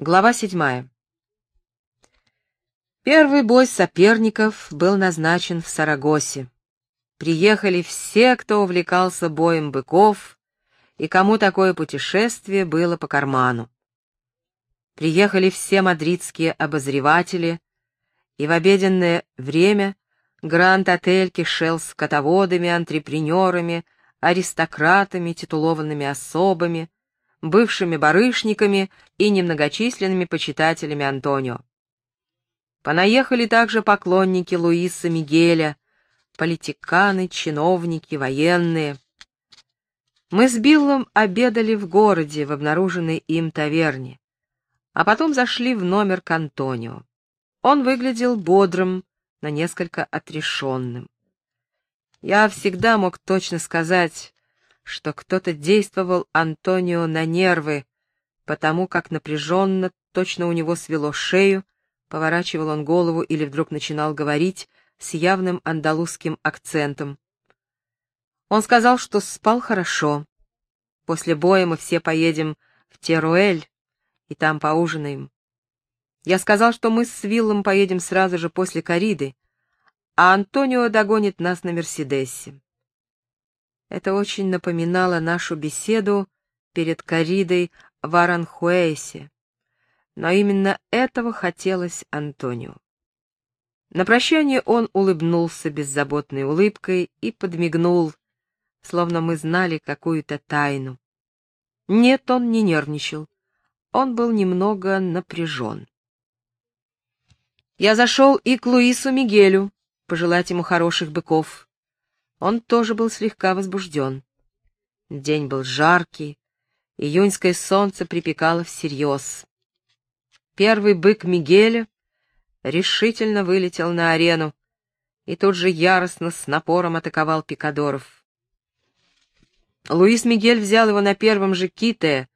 Глава седьмая. Первый бой соперников был назначен в Сарагосе. Приехали все, кто увлекался боем быков, и кому такое путешествие было по карману. Приехали все мадридские обозреватели, и в обеденное время Гранд-отель кишел с котоводами, антрепренерами, аристократами, титулованными особами, бывшими барышниками и немногочисленными почитателями Антонио. Понаехали также поклонники Луиса Мигеля, политиканы, чиновники, военные. Мы с Биллом обедали в городе, в обнаруженной им таверне, а потом зашли в номер к Антонио. Он выглядел бодрым, но несколько отрешенным. Я всегда мог точно сказать, что кто-то действовал Антонио на нервы, потому как напряженно, точно у него свело шею, поворачивал он голову или вдруг начинал говорить с явным андалузским акцентом. Он сказал, что спал хорошо. После боя мы все поедем в Теруэль, и там поужинаем. Я сказал, что мы с Виллом поедем сразу же после кориды, а Антонио догонит нас на Мерседесе. Это очень напоминало нашу беседу перед коридой в Аранхуэсе, но именно этого хотелось Антонио. На прощание он улыбнулся беззаботной улыбкой и подмигнул, словно мы знали какую-то тайну. Нет, он не нервничал, он был немного напряжен. Я зашел и к Луису Мигелю, пожелать ему хороших быков. Он тоже был слегка возбужден. День был жаркий, июньское солнце припекало всерьез. Первый бык Мигеля решительно вылетел на арену и тут же яростно с напором атаковал пикадоров. Луис Мигель взял его на первом же ките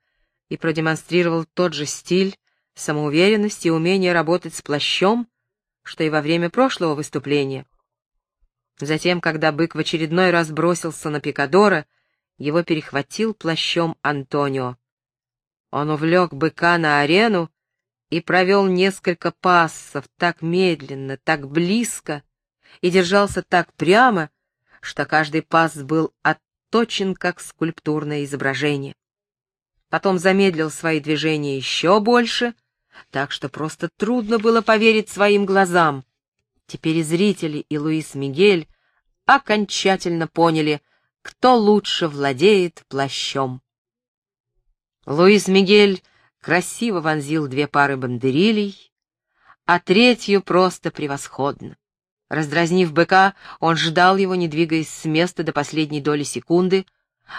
и продемонстрировал тот же стиль, самоуверенность и умение работать с плащом, что и во время прошлого выступления. Затем, когда бык в очередной раз бросился на Пикадора, его перехватил плащом Антонио. Он увлек быка на арену и провел несколько пассов так медленно, так близко и держался так прямо, что каждый пасс был отточен как скульптурное изображение. Потом замедлил свои движения еще больше, так что просто трудно было поверить своим глазам. Теперь зрители, и Луис Мигель окончательно поняли, кто лучше владеет плащом. Луис Мигель красиво вонзил две пары бандерилей, а третью просто превосходно. Раздразнив быка, он ждал его, не двигаясь с места до последней доли секунды,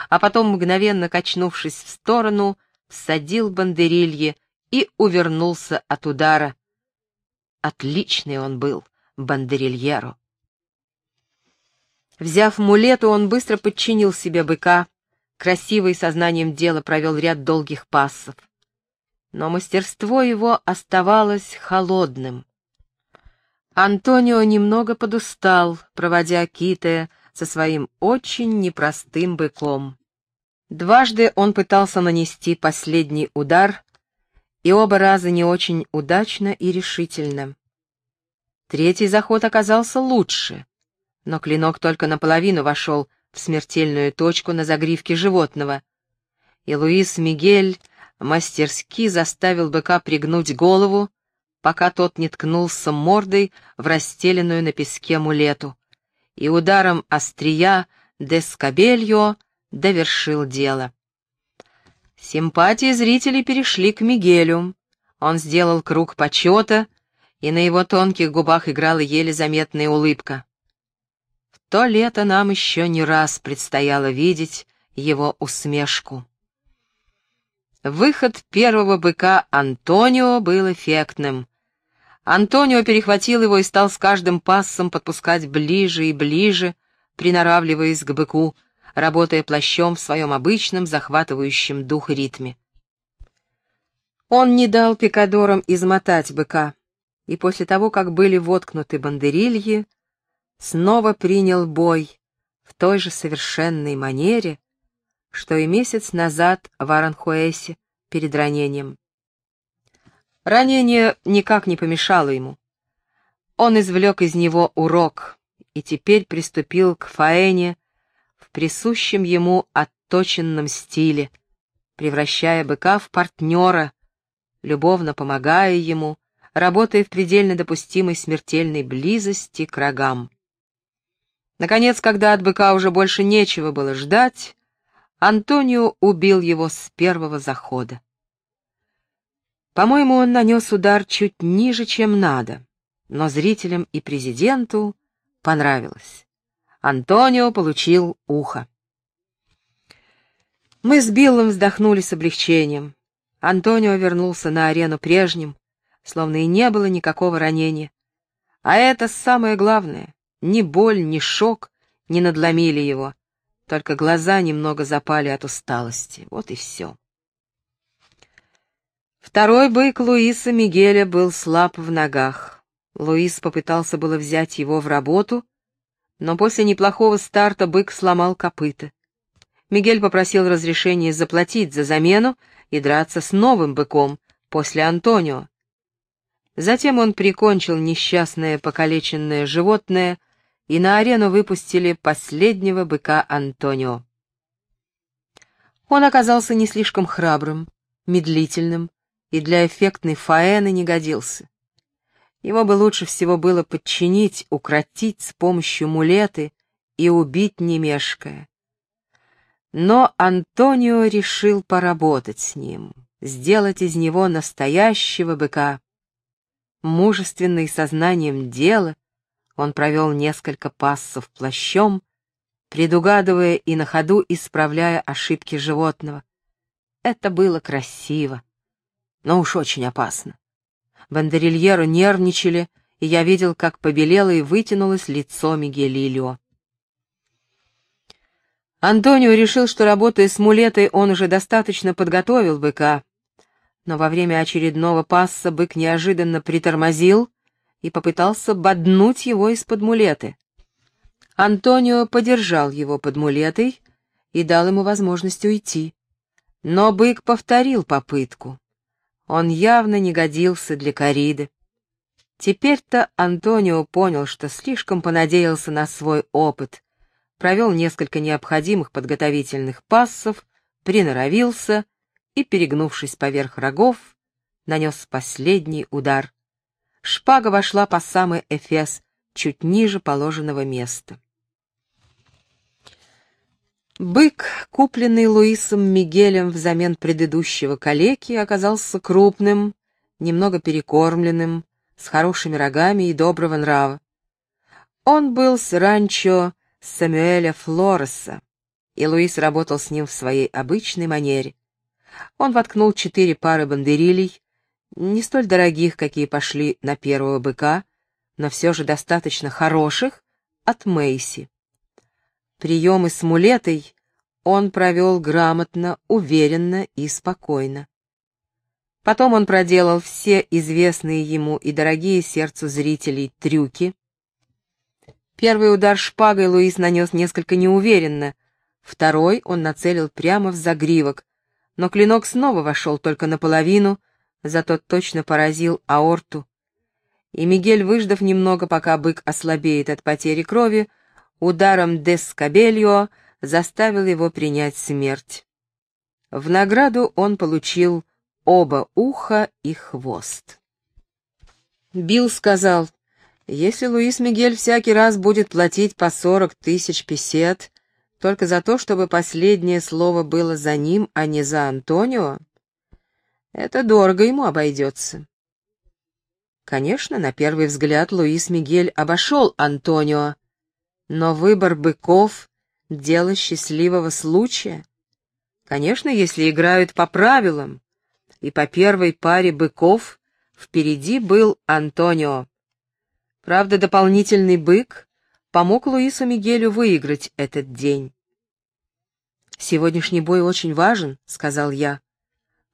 а потом, мгновенно качнувшись в сторону, всадил бандерилье и увернулся от удара. Отличный он был, бандерильеро. Взяв мулету, он быстро подчинил себе быка, красивый сознанием дела провел ряд долгих пассов. Но мастерство его оставалось холодным. Антонио немного подустал, проводя Китая со своим очень непростым быком. Дважды он пытался нанести последний удар, и оба раза не очень удачно и решительно. Третий заход оказался лучше, но клинок только наполовину вошел в смертельную точку на загривке животного, и Луис Мигель мастерски заставил быка пригнуть голову, пока тот не ткнулся мордой в расстеленную на песке мулету, и ударом острия Дескабельо довершил дело. Симпатии зрителей перешли к Мигелю. Он сделал круг почета и на его тонких губах играла еле заметная улыбка. В то лето нам еще не раз предстояло видеть его усмешку. Выход первого быка Антонио был эффектным. Антонио перехватил его и стал с каждым пассом подпускать ближе и ближе, приноравливаясь к быку, работая плащом в своем обычном захватывающем дух ритме. Он не дал пикадорам измотать быка и после того, как были воткнуты бандерильи, снова принял бой в той же совершенной манере, что и месяц назад в Аранхуэсе перед ранением. Ранение никак не помешало ему. Он извлек из него урок и теперь приступил к Фаэне в присущем ему отточенном стиле, превращая быка в партнера, любовно помогая ему, работая в предельно допустимой смертельной близости к рогам. Наконец, когда от быка уже больше нечего было ждать, Антонио убил его с первого захода. По-моему, он нанес удар чуть ниже, чем надо, но зрителям и президенту понравилось. Антонио получил ухо. Мы с Биллом вздохнули с облегчением. Антонио вернулся на арену прежним, словно и не было никакого ранения. А это самое главное. Ни боль, ни шок не надломили его. Только глаза немного запали от усталости. Вот и все. Второй бык Луиса Мигеля был слаб в ногах. Луис попытался было взять его в работу, но после неплохого старта бык сломал копыта. Мигель попросил разрешения заплатить за замену и драться с новым быком после Антонио. Затем он прикончил несчастное покалеченное животное, и на арену выпустили последнего быка Антонио. Он оказался не слишком храбрым, медлительным и для эффектной фаэны не годился. Его бы лучше всего было подчинить, укротить с помощью мулеты и убить не мешкая. Но Антонио решил поработать с ним, сделать из него настоящего быка. Мужественный сознанием дела, он провел несколько пассов плащом, предугадывая и на ходу исправляя ошибки животного. Это было красиво но уж очень опасно. Бандерильеру нервничали, и я видел, как побелело и вытянулось лицо Мигелилио. Антонио решил, что, работая с мулетой, он уже достаточно подготовил быка, но во время очередного пасса бык неожиданно притормозил и попытался боднуть его из-под мулеты. Антонио подержал его под мулетой и дал ему возможность уйти. Но бык повторил попытку. Он явно не годился для кориды. Теперь-то Антонио понял, что слишком понадеялся на свой опыт, провел несколько необходимых подготовительных пассов, приноровился и, перегнувшись поверх рогов, нанес последний удар. Шпага вошла по самый эфес, чуть ниже положенного места. Бык, купленный Луисом Мигелем взамен предыдущего калеки, оказался крупным, немного перекормленным, с хорошими рогами и доброго нрава. Он был с ранчо Самуэля Флореса, и Луис работал с ним в своей обычной манере. Он воткнул четыре пары бандерилей, не столь дорогих, какие пошли на первого быка, но все же достаточно хороших, от Мейси. Приемы с мулетой он провел грамотно, уверенно и спокойно. Потом он проделал все известные ему и дорогие сердцу зрителей трюки. Первый удар шпагой Луис нанес несколько неуверенно, второй он нацелил прямо в загривок, но клинок снова вошел только наполовину, зато точно поразил аорту. И Мигель, выждав немного, пока бык ослабеет от потери крови, ударом дескабельо заставил его принять смерть. В награду он получил оба уха и хвост. Билл сказал, если Луис Мигель всякий раз будет платить по сорок тысяч песет только за то, чтобы последнее слово было за ним, а не за Антонио, это дорого ему обойдется. Конечно, на первый взгляд Луис Мигель обошел Антонио, но выбор быков — дело счастливого случая. Конечно, если играют по правилам, и по первой паре быков впереди был Антонио. Правда, дополнительный бык помог Луису Мигелю выиграть этот день. «Сегодняшний бой очень важен», — сказал я.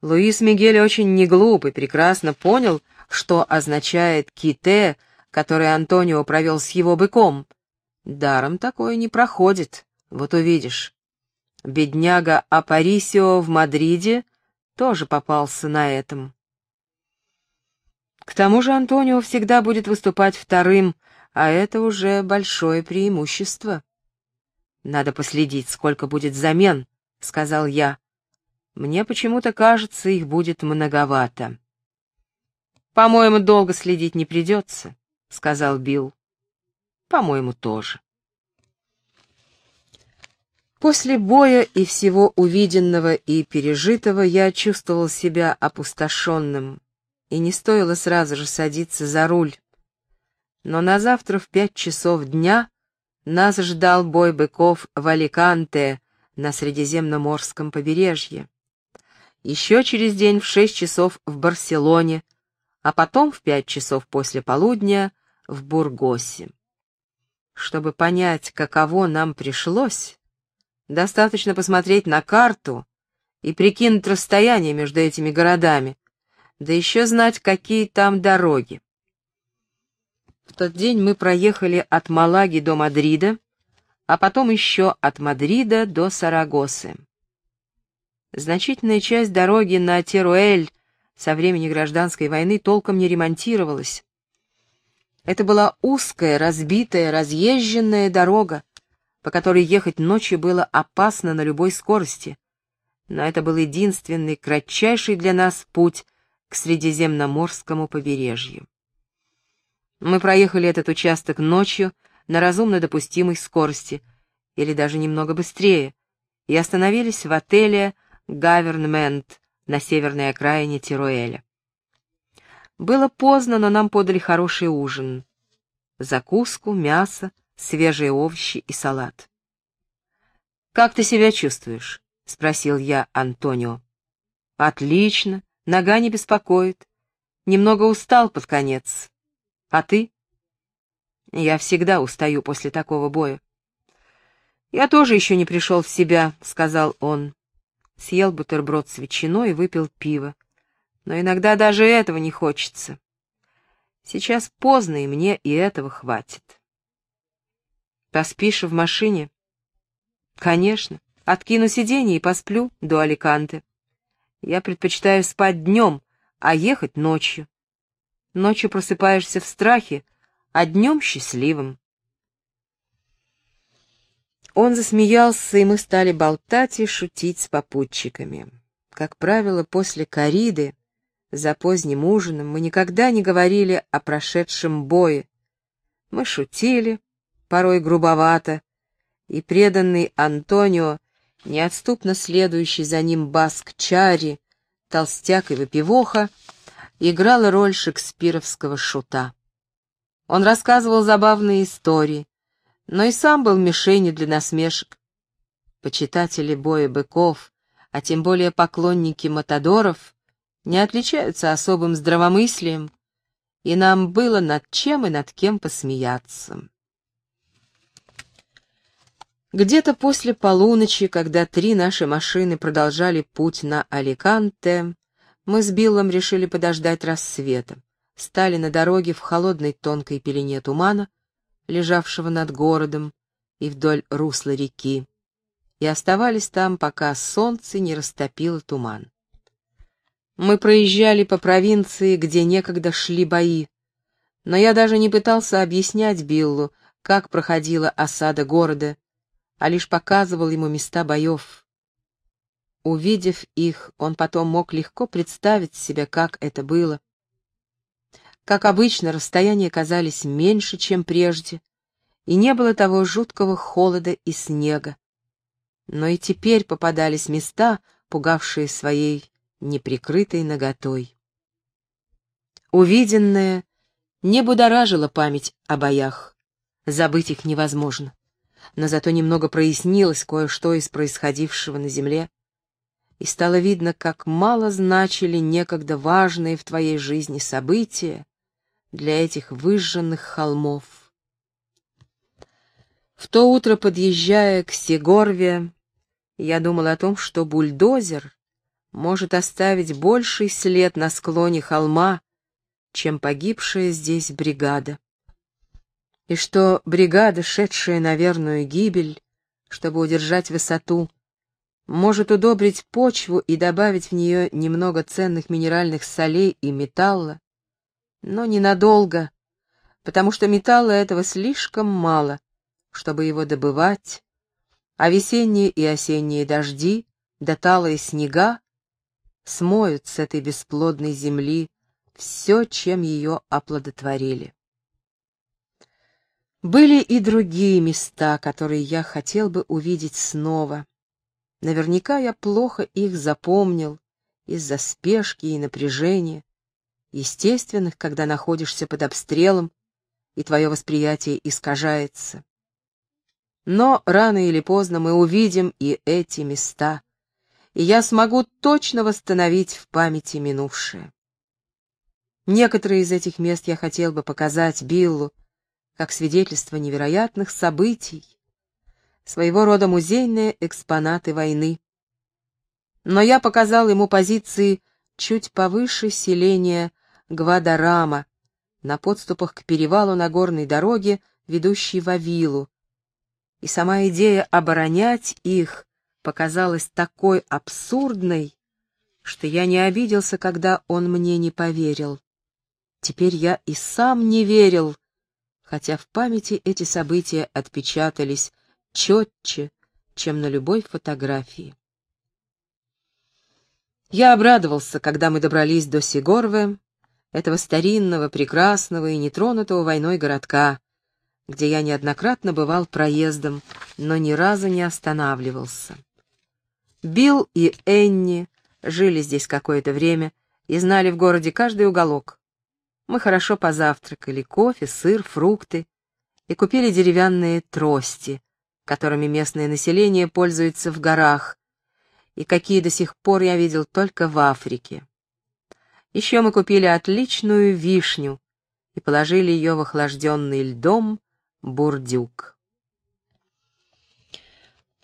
Луис Мигель очень неглуп и прекрасно понял, что означает «ките», который Антонио провел с его быком — Даром такое не проходит, вот увидишь. Бедняга Апарисио в Мадриде тоже попался на этом. К тому же Антонио всегда будет выступать вторым, а это уже большое преимущество. «Надо последить, сколько будет замен», — сказал я. «Мне почему-то кажется, их будет многовато». «По-моему, долго следить не придется», — сказал Билл. «По-моему, тоже». После боя и всего увиденного и пережитого я чувствовал себя опустошенным, и не стоило сразу же садиться за руль. Но на завтра в пять часов дня нас ждал бой быков в Аликанте на Средиземноморском побережье. Еще через день в шесть часов в Барселоне, а потом в пять часов после полудня в Бургосе. Чтобы понять, каково нам пришлось, достаточно посмотреть на карту и прикинуть расстояние между этими городами, да еще знать, какие там дороги. В тот день мы проехали от Малаги до Мадрида, а потом еще от Мадрида до Сарагосы. Значительная часть дороги на Теруэль со времени гражданской войны толком не ремонтировалась. Это была узкая, разбитая, разъезженная дорога, по которой ехать ночью было опасно на любой скорости. Но это был единственный, кратчайший для нас путь к Средиземноморскому побережью. Мы проехали этот участок ночью на разумно допустимой скорости, или даже немного быстрее, и остановились в отеле «Гавернмент» на северной окраине Тируэля. Было поздно, но нам подали хороший ужин. Закуску, мясо, свежие овощи и салат. «Как ты себя чувствуешь?» — спросил я Антонио. «Отлично, нога не беспокоит. Немного устал под конец. А ты? Я всегда устаю после такого боя. Я тоже еще не пришел в себя, сказал он. Съел бутерброд с ветчиной и выпил пиво. Но иногда даже этого не хочется. Сейчас поздно, и мне и этого хватит. Поспишь в машине? Конечно. Откину сиденье и посплю до Аликанте. Я предпочитаю спать днем, а ехать ночью. Ночью просыпаешься в страхе, а днем счастливым. Он засмеялся, и мы стали болтать и шутить с попутчиками. Как правило, после кориды, за поздним ужином, мы никогда не говорили о прошедшем бое. Мы шутили, порой грубовато, и преданный Антонио, неотступно следующий за ним Баск Чари, толстяк и выпивоха, играла роль шекспировского шута. Он рассказывал забавные истории, но и сам был мишенью для насмешек. Почитатели боя быков, а тем более поклонники матадоров, не отличаются особым здравомыслием, и нам было над чем и над кем посмеяться. Где-то после полуночи, когда три наши машины продолжали путь на Аликанте, мы с Биллом решили подождать рассвета. Стали на дороге в холодной тонкой пелене тумана, лежавшего над городом и вдоль русла реки, и оставались там, пока солнце не растопило туман. Мы проезжали по провинции, где некогда шли бои, но я даже не пытался объяснять Биллу, как проходила осада города, а лишь показывал ему места боев. Увидев их, он потом мог легко представить себе, как это было. Как обычно, расстояния казались меньше, чем прежде, и не было того жуткого холода и снега. Но и теперь попадались места, пугавшие своей неприкрытой наготой. Увиденное не будоражило память о боях, забыть их невозможно, но зато немного прояснилось кое-что из происходившего на земле, и стало видно, как мало значили некогда важные в твоей жизни события для этих выжженных холмов. В то утро, подъезжая к Сегорве, я думал о том, что бульдозер может оставить больший след на склоне холма, чем погибшая здесь бригада. И что бригада, шедшая на верную гибель, чтобы удержать высоту, может удобрить почву и добавить в нее немного ценных минеральных солей и металла, но ненадолго, потому что металла этого слишком мало, чтобы его добывать, а весенние и осенние дожди, да снега смоют с этой бесплодной земли все, чем ее оплодотворили. Были и другие места, которые я хотел бы увидеть снова. Наверняка я плохо их запомнил из-за спешки и напряжения, естественных, когда находишься под обстрелом, и твое восприятие искажается. Но рано или поздно мы увидим и эти места, и я смогу точно восстановить в памяти минувшее. Некоторые из этих мест я хотел бы показать Биллу, как свидетельство невероятных событий, своего рода музейные экспонаты войны. Но я показал ему позиции чуть повыше селения Гвадарама, на подступах к перевалу на горной дороге, ведущей в Авилу, и сама идея оборонять их показалась такой абсурдной, что я не обиделся, когда он мне не поверил. Теперь я и сам не верил, хотя в памяти эти события отпечатались четче, чем на любой фотографии. Я обрадовался, когда мы добрались до Сигорве, этого старинного, прекрасного и нетронутого войной городка, где я неоднократно бывал проездом, но ни разу не останавливался. Билл и Энни жили здесь какое-то время и знали в городе каждый уголок. Мы хорошо позавтракали, кофе, сыр, фрукты, и купили деревянные трости, которыми местное население пользуется в горах, и какие до сих пор я видел только в Африке. Еще мы купили отличную вишню и положили ее в охлажденный льдом бурдюк.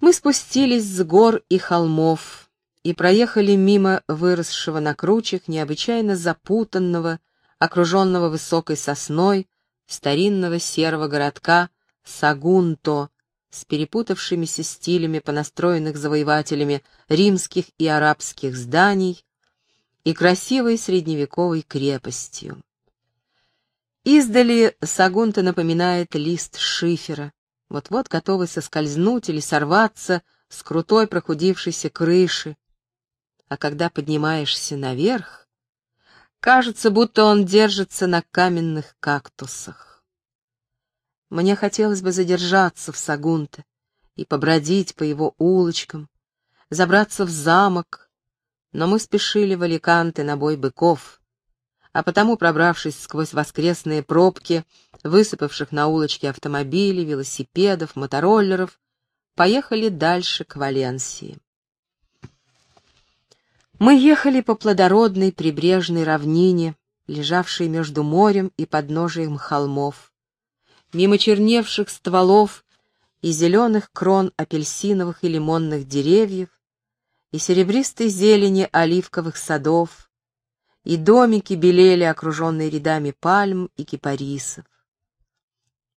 Мы спустились с гор и холмов и проехали мимо выросшего на кручах необычайно запутанного, окруженного высокой сосной, старинного серого городка Сагунто с перепутавшимися стилями понастроенных завоевателями римских и арабских зданий и красивой средневековой крепостью. Издали Сагунта напоминает лист шифера, вот-вот готовый соскользнуть или сорваться с крутой прохудившейся крыши. А когда поднимаешься наверх, Кажется, будто он держится на каменных кактусах. Мне хотелось бы задержаться в Сагунте и побродить по его улочкам, забраться в замок, но мы спешили в Аликанте на бой быков, а потому, пробравшись сквозь воскресные пробки, высыпавших на улочке автомобилей, велосипедов, мотороллеров, поехали дальше к Валенсии. Мы ехали по плодородной прибрежной равнине, лежавшей между морем и подножием холмов, мимо черневших стволов и зеленых крон апельсиновых и лимонных деревьев, и серебристой зелени оливковых садов, и домики белели, окруженные рядами пальм и кипарисов.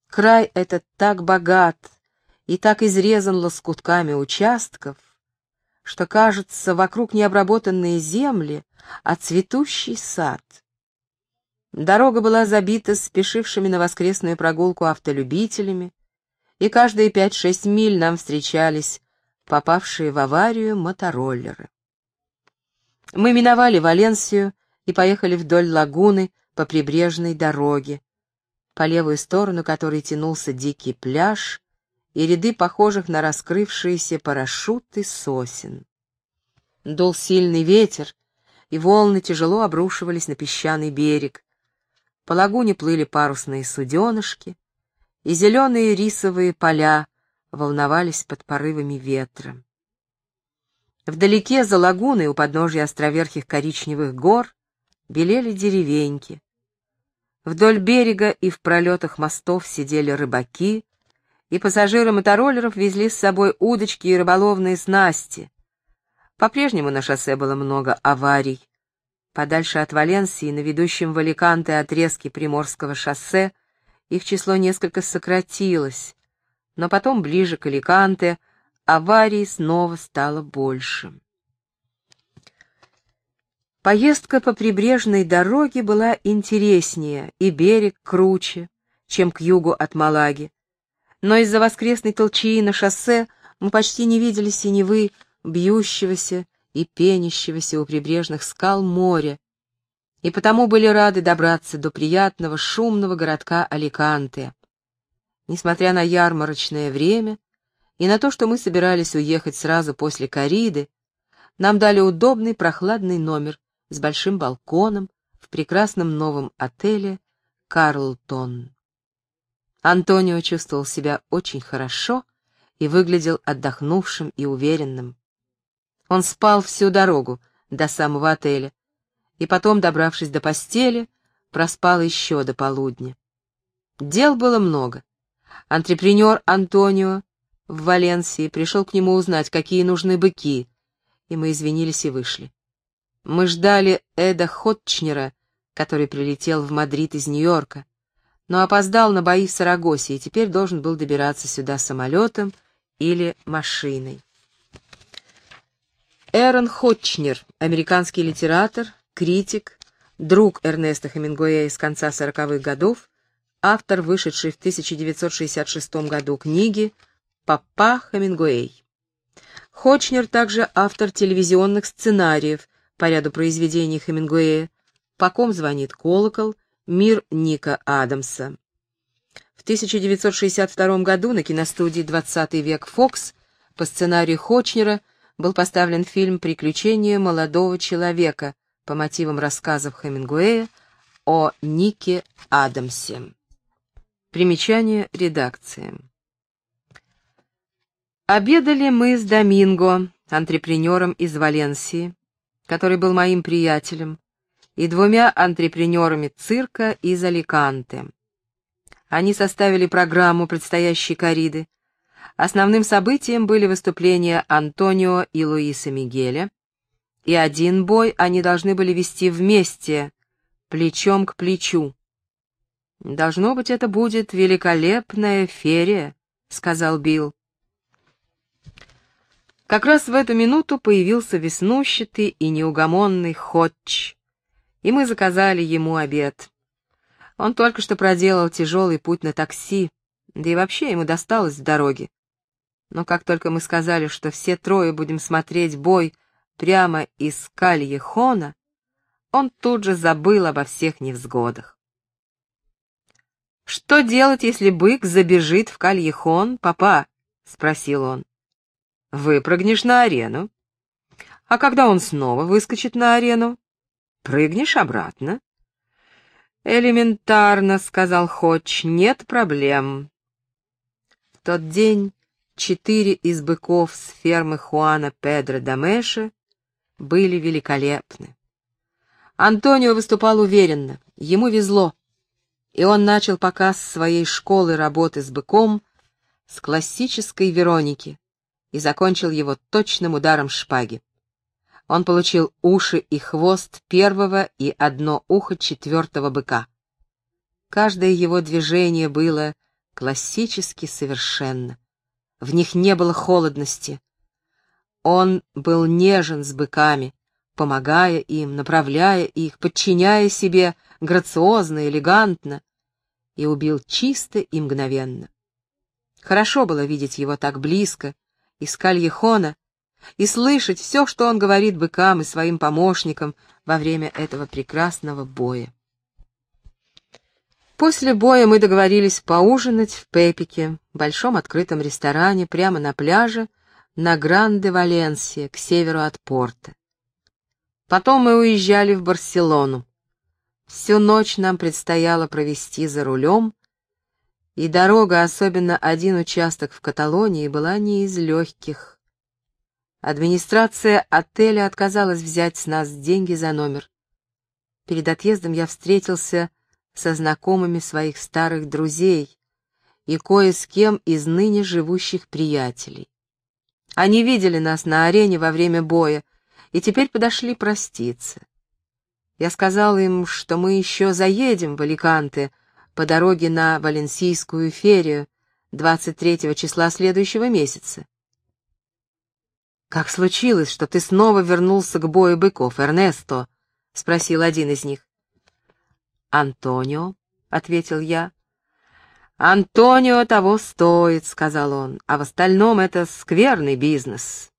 Край этот так богат и так изрезан лоскутками участков, что, кажется, вокруг необработанные земли, а цветущий сад. Дорога была забита спешившими на воскресную прогулку автолюбителями, и каждые пять-шесть миль нам встречались попавшие в аварию мотороллеры. Мы миновали Валенсию и поехали вдоль лагуны по прибрежной дороге, по левую сторону которой тянулся дикий пляж, и ряды похожих на раскрывшиеся парашюты сосен. Дул сильный ветер, и волны тяжело обрушивались на песчаный берег. По лагуне плыли парусные суденышки, и зеленые рисовые поля волновались под порывами ветра. Вдалеке за лагуной у подножия островерхих коричневых гор белели деревеньки. Вдоль берега и в пролетах мостов сидели рыбаки, и пассажиры мотороллеров везли с собой удочки и рыболовные снасти. По-прежнему на шоссе было много аварий. Подальше от Валенсии, на ведущем в Аликанте отрезке Приморского шоссе, их число несколько сократилось, но потом ближе к Аликанте аварий снова стало больше. Поездка по прибрежной дороге была интереснее и берег круче, чем к югу от Малаги. Но из-за воскресной толчии на шоссе мы почти не видели синевы, бьющегося и пенящегося у прибрежных скал моря, и потому были рады добраться до приятного шумного городка Аликанте. Несмотря на ярмарочное время и на то, что мы собирались уехать сразу после кориды, нам дали удобный прохладный номер с большим балконом в прекрасном новом отеле «Карлтон». Антонио чувствовал себя очень хорошо и выглядел отдохнувшим и уверенным. Он спал всю дорогу до самого отеля, и потом, добравшись до постели, проспал еще до полудня. Дел было много. Антрепренер Антонио в Валенсии пришел к нему узнать, какие нужны быки, и мы извинились и вышли. Мы ждали Эда Хотчнера, который прилетел в Мадрид из Нью-Йорка, но опоздал на бои в Сарагосе и теперь должен был добираться сюда самолетом или машиной. Эрон Хотчнер, американский литератор, критик, друг Эрнеста Хемингуэя с конца сороковых годов, автор вышедшей в 1966 году книги «Папа Хемингуэй». Хотчнер также автор телевизионных сценариев по ряду произведений Хемингуэя «По ком звонит колокол», «Мир Ника Адамса». В 1962 году на киностудии «20 век Фокс» по сценарию Хочнера – был поставлен фильм «Приключения молодого человека» по мотивам рассказов Хемингуэя о Нике Адамсе. Примечание редакции. Обедали мы с Доминго, антрепренером из Валенсии, который был моим приятелем, и двумя антрепренерами цирка из Аликанте. Они составили программу предстоящей кориды, Основным событием были выступления Антонио и Луиса Мигеля, и один бой они должны были вести вместе, плечом к плечу. «Должно быть, это будет великолепная ферия», — сказал Билл. Как раз в эту минуту появился веснущатый и неугомонный Ходч, и мы заказали ему обед. Он только что проделал тяжелый путь на такси, да и вообще ему досталось в дороге. Но как только мы сказали, что все трое будем смотреть бой прямо из Кальехона, он тут же забыл обо всех невзгодах. «Что делать, если бык забежит в Кальехон, папа?» — спросил он. «Выпрыгнешь на арену. А когда он снова выскочит на арену, прыгнешь обратно». «Элементарно», — сказал Ходж, — «нет проблем». В тот день Четыре из быков с фермы Хуана Педро Дамеша были великолепны. Антонио выступал уверенно, ему везло, и он начал показ своей школы работы с быком с классической Вероники и закончил его точным ударом шпаги. Он получил уши и хвост первого и одно ухо четвертого быка. Каждое его движение было классически совершенно. В них не было холодности. Он был нежен с быками, помогая им, направляя их, подчиняя себе грациозно, элегантно, и убил чисто и мгновенно. Хорошо было видеть его так близко, из Кальехона, и слышать все, что он говорит быкам и своим помощникам во время этого прекрасного боя. После боя мы договорились поужинать в Пепике, большом открытом ресторане прямо на пляже на Гранде-Валенсия, к северу от порта. Потом мы уезжали в Барселону. Всю ночь нам предстояло провести за рулем, и дорога, особенно один участок в Каталонии, была не из легких. Администрация отеля отказалась взять с нас деньги за номер. Перед отъездом я встретился со знакомыми своих старых друзей и кое с кем из ныне живущих приятелей. Они видели нас на арене во время боя и теперь подошли проститься. Я сказал им, что мы еще заедем в Аликанте по дороге на Валенсийскую ферию 23 числа следующего месяца. «Как случилось, что ты снова вернулся к бою быков, Эрнесто?» спросил один из них. «Антонио», — ответил я. «Антонио того стоит», — сказал он, — «а в остальном это скверный бизнес».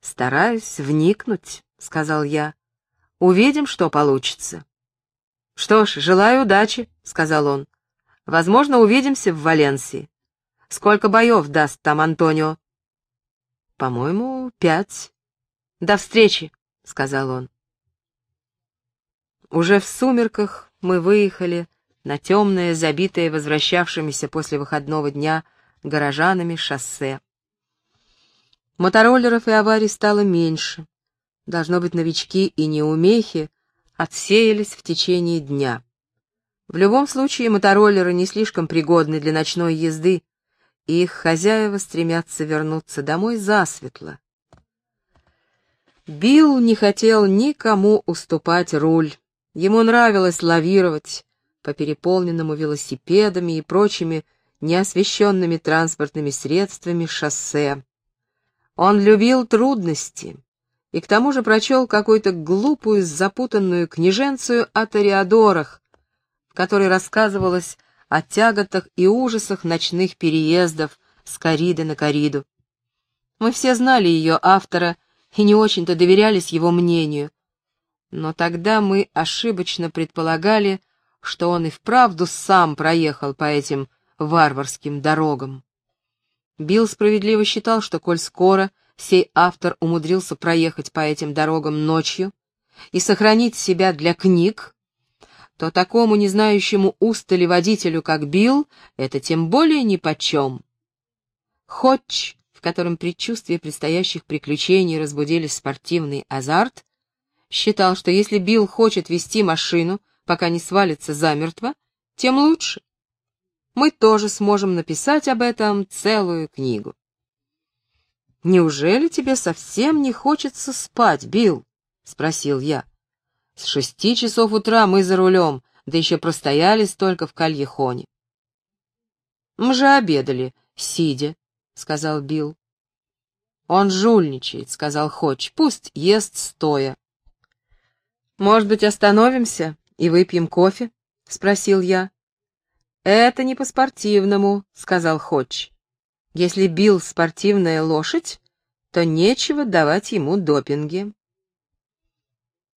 «Стараюсь вникнуть», — сказал я. «Увидим, что получится». «Что ж, желаю удачи», — сказал он. «Возможно, увидимся в Валенсии. Сколько боев даст там Антонио?» «По-моему, пять». «До встречи», — сказал он. Уже в сумерках мы выехали на темное, забитое возвращавшимися после выходного дня горожанами шоссе. Мотороллеров и аварий стало меньше. Должно быть, новички и неумехи отсеялись в течение дня. В любом случае, мотороллеры не слишком пригодны для ночной езды, и их хозяева стремятся вернуться домой засветло. Билл не хотел никому уступать руль. Ему нравилось лавировать по переполненному велосипедами и прочими неосвещенными транспортными средствами шоссе. Он любил трудности и к тому же прочел какую-то глупую запутанную книженцию о ториадорах, в которой рассказывалось о тяготах и ужасах ночных переездов с кориды на кориду. Мы все знали ее автора и не очень-то доверялись его мнению, но тогда мы ошибочно предполагали, что он и вправду сам проехал по этим варварским дорогам. Билл справедливо считал, что коль скоро сей автор умудрился проехать по этим дорогам ночью и сохранить себя для книг, то такому не знающему устали водителю, как Билл, это тем более нипочем. Ходж, в котором предчувствие предстоящих приключений разбудили спортивный азарт, считал, что если Билл хочет вести машину, пока не свалится замертво, тем лучше. Мы тоже сможем написать об этом целую книгу. «Неужели тебе совсем не хочется спать, Билл?» — спросил я. «С шести часов утра мы за рулем, да еще простояли столько в Кальехоне». «Мы же обедали, сидя», — сказал Билл. «Он жульничает», — сказал Ходж, — «пусть ест стоя». «Может быть, остановимся и выпьем кофе?» — спросил я. «Это не по-спортивному», — сказал Ходж. «Если Билл спортивная лошадь, то нечего давать ему допинги».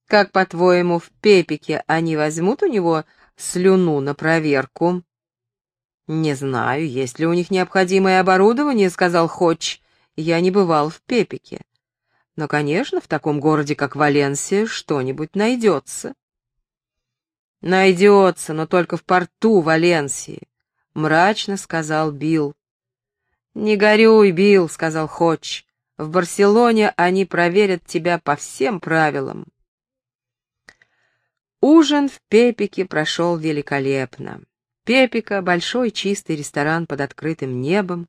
«Как, по-твоему, в Пепике они возьмут у него слюну на проверку?» «Не знаю, есть ли у них необходимое оборудование», — сказал Ходж. «Я не бывал в Пепике. Но, конечно, в таком городе, как Валенсия, что-нибудь найдется. Найдется, но только в порту Валенсии, — мрачно сказал Билл. Не горюй, Билл, — сказал Ходж. В Барселоне они проверят тебя по всем правилам. Ужин в Пепике прошел великолепно. Пепика — большой чистый ресторан под открытым небом,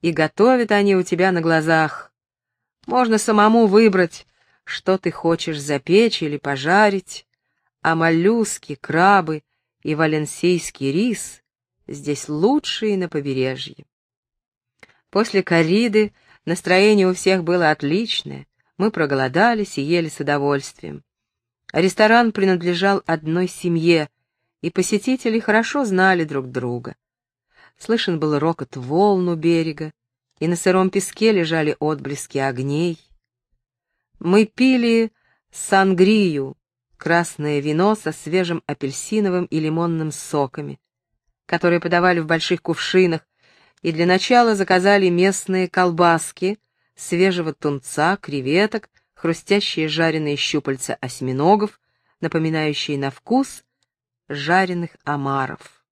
и готовят они у тебя на глазах. Можно самому выбрать, что ты хочешь запечь или пожарить, а моллюски, крабы и валенсийский рис здесь лучшие на побережье. После кориды настроение у всех было отличное, мы проголодались и ели с удовольствием. Ресторан принадлежал одной семье, и посетители хорошо знали друг друга. Слышен был рокот волн у берега, и на сыром песке лежали отблески огней. Мы пили сангрию, красное вино со свежим апельсиновым и лимонным соками, которые подавали в больших кувшинах, и для начала заказали местные колбаски, свежего тунца, креветок, хрустящие жареные щупальца осьминогов, напоминающие на вкус жареных омаров.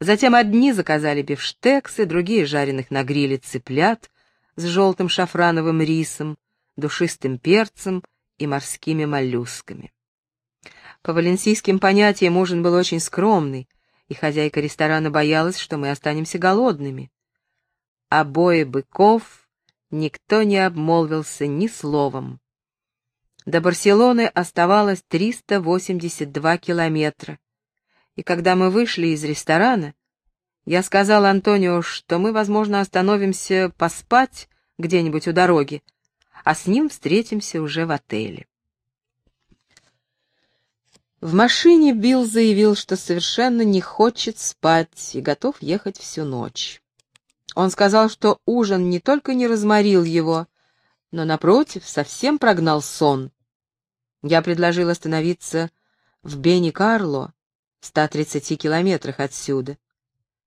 Затем одни заказали бифштексы, другие жареных на гриле цыплят с желтым шафрановым рисом, душистым перцем и морскими моллюсками. По валенсийским понятиям ужин был очень скромный, и хозяйка ресторана боялась, что мы останемся голодными. Обои быков никто не обмолвился ни словом. До Барселоны оставалось 382 километра, и когда мы вышли из ресторана, я сказал Антонио, что мы, возможно, остановимся поспать где-нибудь у дороги, а с ним встретимся уже в отеле. В машине Билл заявил, что совершенно не хочет спать и готов ехать всю ночь. Он сказал, что ужин не только не разморил его, но, напротив, совсем прогнал сон. Я предложил остановиться в Бенни-Карло, в 130 километрах отсюда.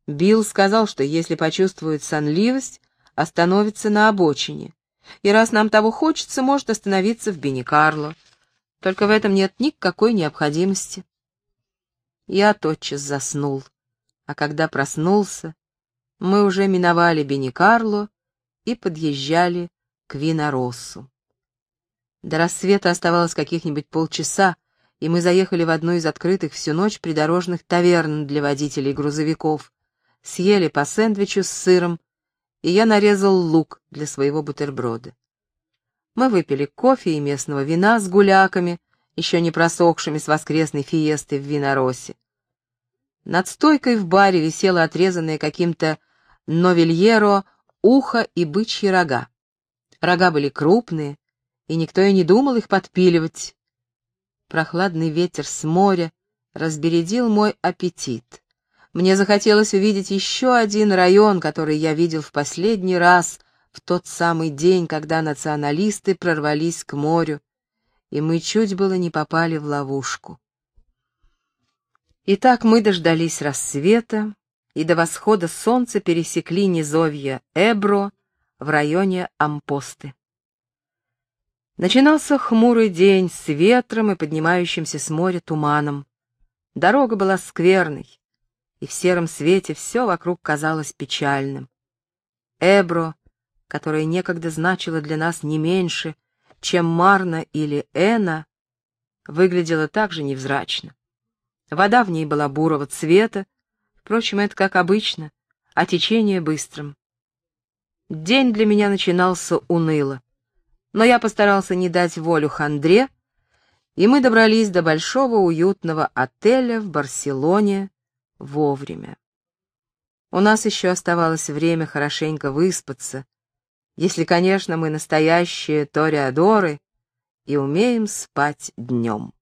Билл сказал, что если почувствует сонливость, остановится на обочине, и раз нам того хочется, может остановиться в Бенни-Карло. Только в этом нет никакой необходимости. Я тотчас заснул, а когда проснулся, мы уже миновали Беникарло и подъезжали к Винороссу. До рассвета оставалось каких-нибудь полчаса, и мы заехали в одну из открытых всю ночь придорожных таверн для водителей грузовиков, съели по сэндвичу с сыром, и я нарезал лук для своего бутерброда. Мы выпили кофе и местного вина с гуляками, еще не просохшими с воскресной фиесты в Виноросе. Над стойкой в баре висело отрезанное каким-то новельеро ухо и бычьи рога. Рога были крупные, и никто и не думал их подпиливать. Прохладный ветер с моря разбередил мой аппетит. Мне захотелось увидеть еще один район, который я видел в последний раз — в тот самый день, когда националисты прорвались к морю, и мы чуть было не попали в ловушку. Итак, мы дождались рассвета и до восхода солнца пересекли низовья Эбро в районе Ампосты. Начинался хмурый день с ветром и поднимающимся с моря туманом. Дорога была скверной, и в сером свете все вокруг казалось печальным. Эбро которая некогда значила для нас не меньше, чем Марна или Эна, выглядела также невзрачно. Вода в ней была бурого цвета, впрочем, это как обычно, а течение быстрым. День для меня начинался уныло, но я постарался не дать волю хандре, и мы добрались до большого уютного отеля в Барселоне вовремя. У нас еще оставалось время хорошенько выспаться, если, конечно, мы настоящие ториадоры и умеем спать днем.